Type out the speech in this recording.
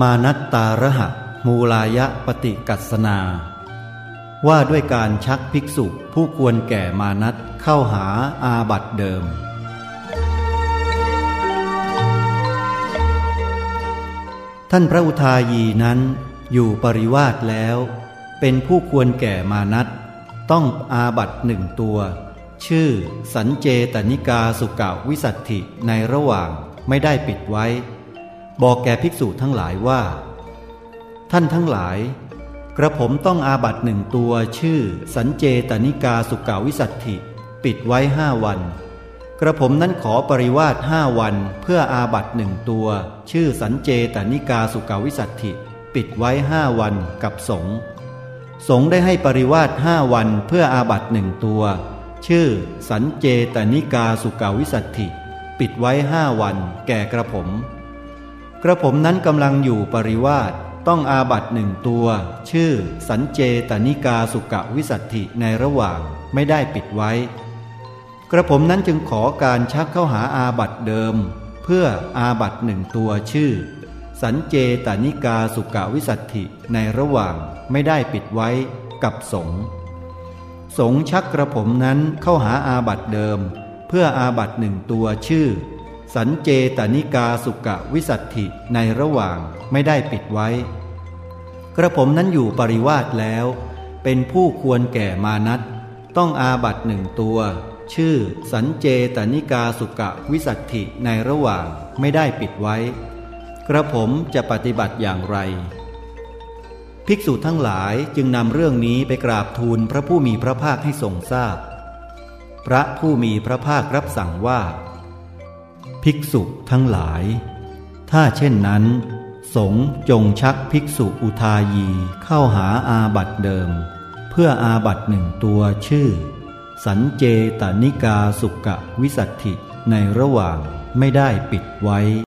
มานัตตาระหะ มูลายะปฏิกัสนา ว่าด้วยการชักภิกษุผู้ควรแก่มานัตเข้าหาอาบัตเดิม ท่านพระอุทายีนั้นอยู่ปริวาสแล้ว เป็นผู้ควรแก่มานัตต้องอาบัตหนึ่งตัว ชื่อสัญเจตนิกาสุกาวิสัตถิในระหว่างไม่ได้ปิดไว้ บอกแก่ภิกษุทั้งหลายว่า ท่านทั้งหลาย กระผมต้องอาบัตหนึ่งตัวชื่อ สัญเจตนิกาสุกาวิสัตถิ ปิดไว้ห้าวัน กระผมนั้นขอปริวาสห้าวันเพื่ออาบัตหนึ่งตัว ชื่อสัญเจตนิกาสุกาวิสัตถิ ปิดไว้ห้าวันกับสงสงได้ให้ปริวาสห้าวันเพื่ออาบัตหนึ่งตัว ชื่อ สัญเจตนิกาสุกาวิสัตถิ ปิดไว้ห้าวัน แก่กระผม กระผมนั้นกำลังอยู่ปริวาสต้องอาบัตหนึ่งตัว ชื่อ สัญเจตนิกาสุกวิสัตถิในระหว่างไม่ได้ปิดไว้ กระผมนั้นจึงขอการชักเข้าหาอาบัตเดิม เพื่ออาบัตหนึ่งตัวชื่อ สัญเจตนิกาสุกวิสัตถิในระหว่างไม่ได้ปิดไว้กับสงสงชักกระผมนั้นเข้าหาอาบัตเดิม เพื่ออาบัตหนึ่งตัวชื่อ สัญเจตนิกาสุกวิสัตถิในระหว่างไม่ได้ปิดไว้ กระผมนั้นอยู่ปริวาสแล้ว เป็นผู้ควรแก่มานัตต้องอาบัตหนึ่งตัว ชื่อสัญเจตนิกาสุกวิสัตถิในระหว่างไม่ได้ปิดไว้ กระผมจะปฏิบัติอย่างไร ภิกษุทั้งหลายจึงนำเรื่องนี้ไปกราบทูลพระผู้มีพระภาคให้ทรงทราบพพระผู้มีพระภาครับสั่งว่า ภิกษุทั้งหลาย ถ้าเช่นนั้น สงจงชักภิกษุอุทายีเข้าหาอาบัตเดิม เพื่ออาบัตหนึ่งตัวชื่อ สันเจตนิกาสุกะวิสัตถิในระหว่างไม่ได้ปิดไว้